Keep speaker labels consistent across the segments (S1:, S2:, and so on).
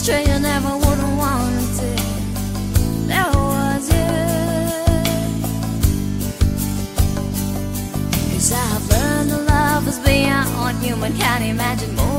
S1: stranger never wouldn't want to There was you Cause I've learned that love is beyond human. Can imagine More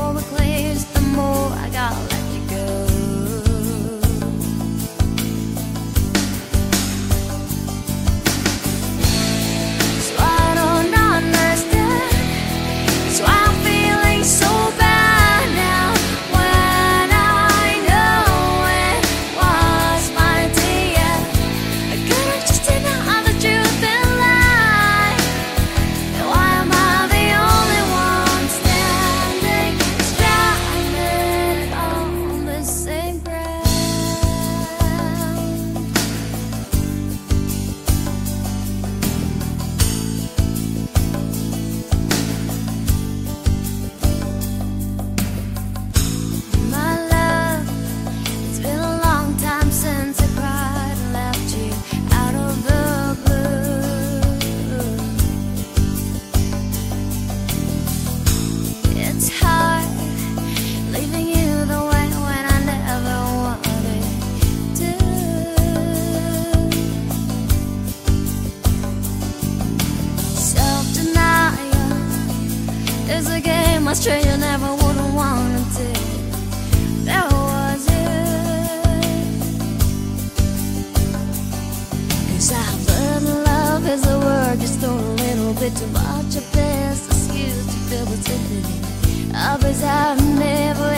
S1: is a game a stranger never wouldn't want to. There was it. Cause I've learned love is a word just thrown a little bit too much of this excuse to feel the sympathy. Others I've never